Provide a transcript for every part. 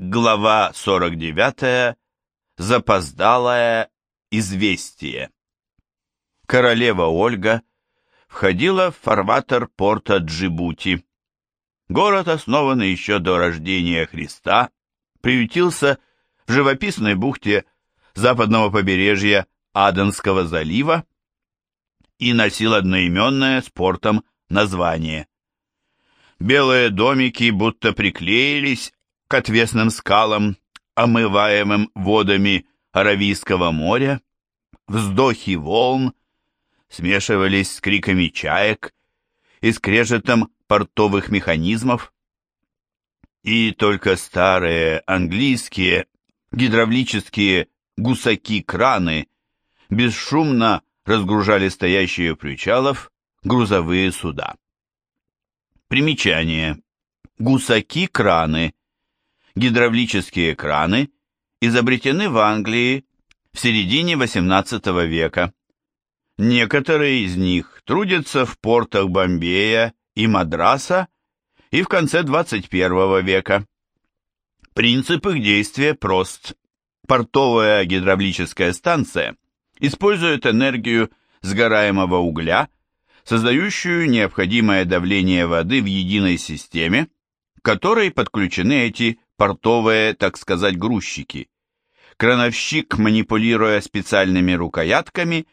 Глава 49. Запоздалое известие. Королева Ольга входила в фарватер порта Джибути. Город, основанный еще до рождения Христа, приютился в живописной бухте западного побережья Аденского залива и носил одноименное с портом название. Белые домики будто приклеились к отвесным скалам, омываемым водами Аравийского моря, вздохи волн смешивались с криками чаек и скрежетом портовых механизмов, и только старые английские гидравлические гусаки-краны бесшумно разгружали стоящие у причалов грузовые суда. Примечание. Гусаки-краны. Гидравлические краны изобретены в Англии в середине XVIII века. Некоторые из них трудятся в портах Бомбея и Мадраса и в конце 21 века. Принцип их действия прост. Портовая гидравлическая станция использует энергию сгораемого угля, создающую необходимое давление воды в единой системе, к которой подключены эти портовые, так сказать, грузчики. Крановщик, манипулируя специальными рукоятками,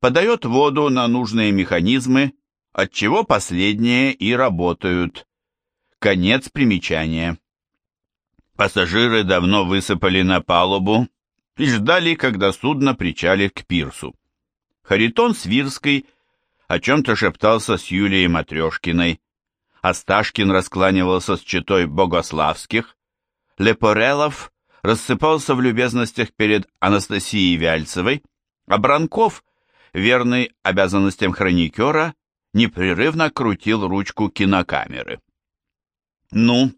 подает воду на нужные механизмы, отчего последние и работают. Конец примечания. Пассажиры давно высыпали на палубу и ждали, когда судно причалит к пирсу. Харитон Свирский о чем-то шептался с Юлией Матрешкиной, Асташкин раскланивался с читой Богославских, Лепорелов рассыпался в любезностях перед Анастасией Вяльцевой, а Бранков, верный обязанностям хроникера, непрерывно крутил ручку кинокамеры. «Ну,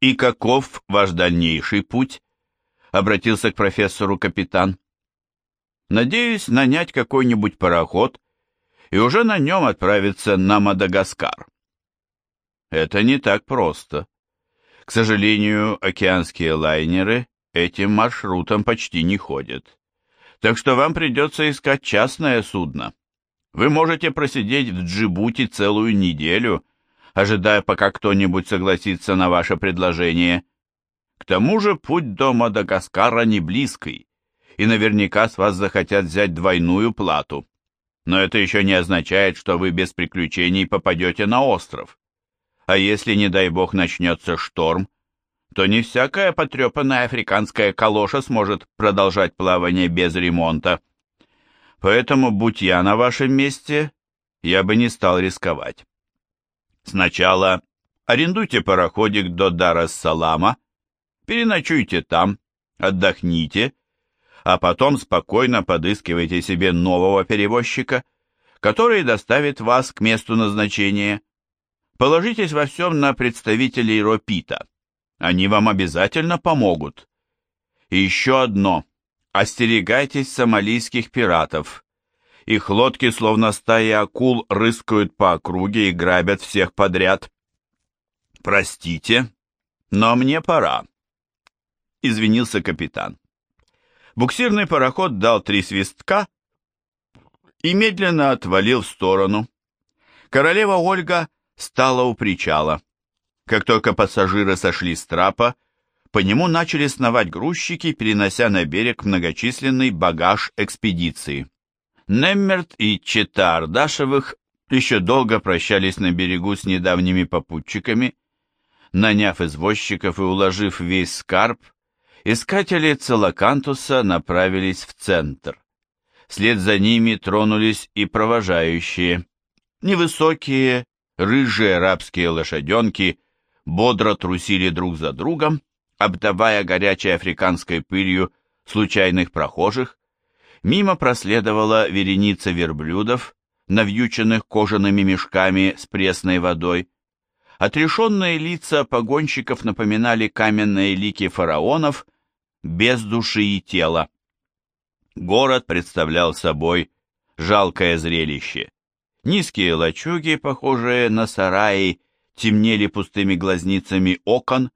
и каков ваш дальнейший путь?» — обратился к профессору капитан. «Надеюсь нанять какой-нибудь пароход и уже на нем отправиться на Мадагаскар». «Это не так просто. К сожалению, океанские лайнеры этим маршрутом почти не ходят. Так что вам придется искать частное судно. Вы можете просидеть в Джибути целую неделю, ожидая, пока кто-нибудь согласится на ваше предложение. К тому же путь до Мадагаскара не близкий, и наверняка с вас захотят взять двойную плату. Но это еще не означает, что вы без приключений попадете на остров. А если, не дай бог, начнется шторм, то не всякая потрепанная африканская калоша сможет продолжать плавание без ремонта. Поэтому, будь я на вашем месте, я бы не стал рисковать. Сначала арендуйте пароходик до Дар-эс-Салама, переночуйте там, отдохните, а потом спокойно подыскивайте себе нового перевозчика, который доставит вас к месту назначения. Положитесь во всем на представителей Ропита. Они вам обязательно помогут. И еще одно. Остерегайтесь сомалийских пиратов. Их лодки, словно стаи акул, рыскают по округе и грабят всех подряд. Простите, но мне пора. Извинился капитан. Буксирный пароход дал три свистка и медленно отвалил в сторону. Королева Ольга стала у причала. Как только пассажиры сошли с трапа, по нему начали сновать грузчики, перенося на берег многочисленный багаж экспедиции. Неммерт и Чета Ардашевых еще долго прощались на берегу с недавними попутчиками. Наняв извозчиков и уложив весь скарб, искатели Целокантуса направились в центр. Вслед за ними тронулись и провожающие. Невысокие, рыжие арабские лошаденки бодро трусили друг за другом, обдавая горячей африканской пылью случайных прохожих, Мимо проследовала вереница верблюдов, навьюченных кожаными мешками с пресной водой. Отрешенные лица погонщиков напоминали каменные лики фараонов без души и тела. Город представлял собой жалкое зрелище. Низкие лачуги, похожие на сараи, темнели пустыми глазницами окон,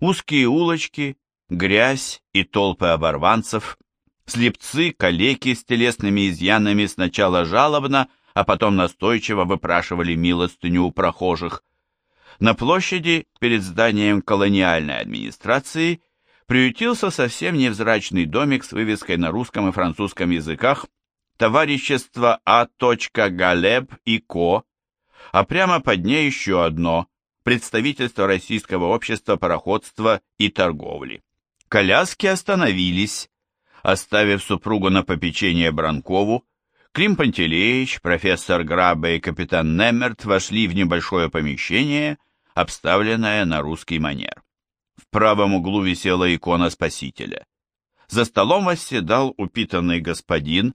узкие улочки, грязь и толпы оборванцев, слепцы, калеки с телесными изъянами сначала жалобно, а потом настойчиво выпрашивали милостыню у прохожих. На площади перед зданием колониальной администрации приютился совсем невзрачный домик с вывеской на русском и французском языках «Товарищество А. Галеб и Ко», а прямо под ней еще одно представительство Российского общества пароходства и торговли. Коляски остановились, оставив супругу на попечение Бранкову, Клим Пантелеич, профессор Грабе и капитан Немерт вошли в небольшое помещение, обставленное на русский манер. В правом углу висела икона Спасителя. За столом восседал упитанный господин,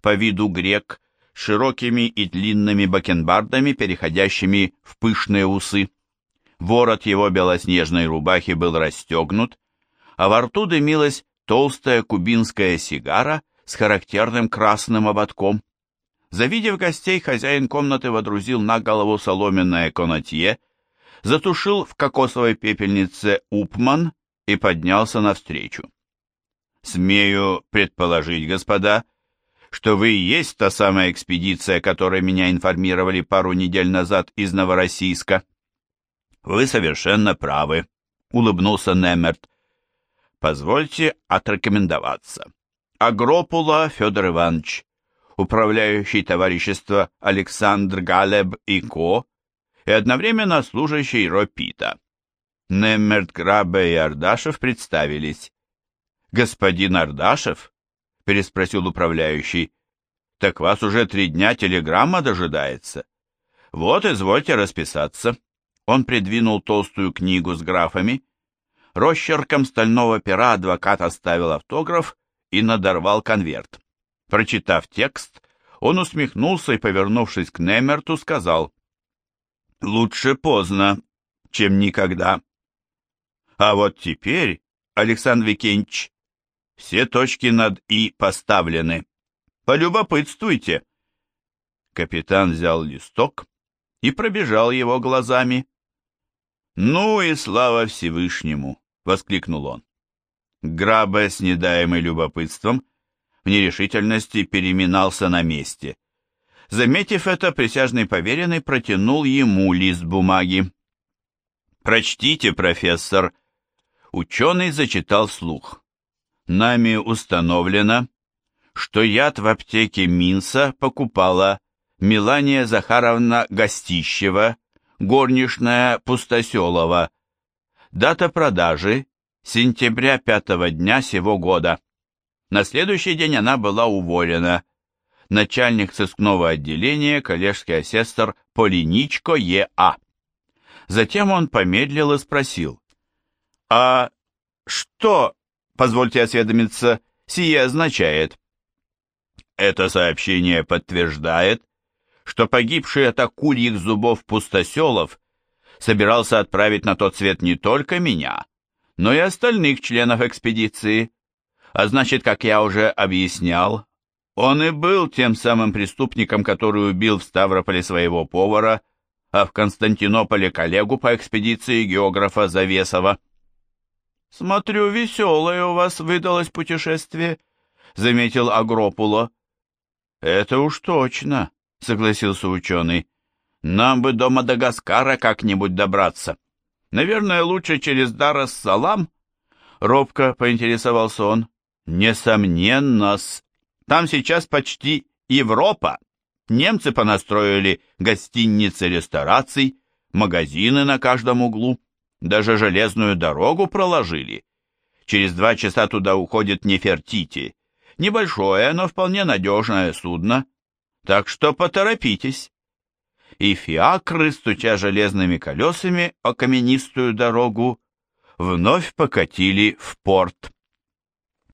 по виду грек, широкими и длинными бакенбардами, переходящими в пышные усы. Ворот его белоснежной рубахи был расстегнут, а во рту дымилась толстая кубинская сигара с характерным красным ободком. Завидев гостей, хозяин комнаты водрузил на голову соломенное конотье, затушил в кокосовой пепельнице упман и поднялся навстречу. «Смею предположить, господа, что вы и есть та самая экспедиция, о которой меня информировали пару недель назад из Новороссийска». «Вы совершенно правы», — улыбнулся Немерт. «Позвольте отрекомендоваться. Агропула Федор Иванович, управляющий товарищества Александр Галеб и Ко, и одновременно служащий Ропита. Неммерт Грабе и Ардашев представились. «Господин Ардашев?» — переспросил управляющий. «Так вас уже три дня телеграмма дожидается. Вот, извольте расписаться». Он придвинул толстую книгу с графами. Росчерком стального пера адвокат оставил автограф и надорвал конверт. Прочитав текст, он усмехнулся и, повернувшись к Немерту, сказал «Лучше поздно, чем никогда». А вот теперь, Александр Викентьевич, все точки над «и» поставлены. Полюбопытствуйте. Капитан взял листок и пробежал его глазами. «Ну и слава Всевышнему!» — воскликнул он. Граба, с недаемой любопытством, в нерешительности переминался на месте. Заметив это, присяжный поверенный протянул ему лист бумаги. «Прочтите, профессор!» Ученый зачитал слух. «Нами установлено, что яд в аптеке Минса покупала Мелания Захаровна Гостищева, горничная Пустоселова. Дата продажи сентября пятого дня сего года. На следующий день она была уволена. Начальник сыскного отделения, коллежский асессор Полиничко Е.А. Затем он помедлил и спросил. «А что, позвольте осведомиться, сие означает?» Это сообщение подтверждает, что погибший от акульих зубов пустоселов собирался отправить на тот свет не только меня, но и остальных членов экспедиции. А значит, как я уже объяснял, он и был тем самым преступником, который убил в Ставрополе своего повара, а в Константинополе коллегу по экспедиции географа Завесова. «Смотрю, веселое у вас выдалось путешествие», — заметил Агропуло. «Это уж точно», — согласился ученый. «Нам бы до Мадагаскара как-нибудь добраться». Наверное, лучше через Дар-ас-Салам?» Робко поинтересовался он. «Несомненно-с. Там сейчас почти Европа. Немцы понастроили гостиницы рестораций, магазины на каждом углу, даже железную дорогу проложили. Через два часа туда уходит Нефертити. Небольшое, но вполне надежное судно. Так что поторопитесь и фиакры, стуча железными колесами о каменистую дорогу, вновь покатили в порт.